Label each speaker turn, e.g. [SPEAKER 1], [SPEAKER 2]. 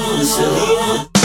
[SPEAKER 1] closer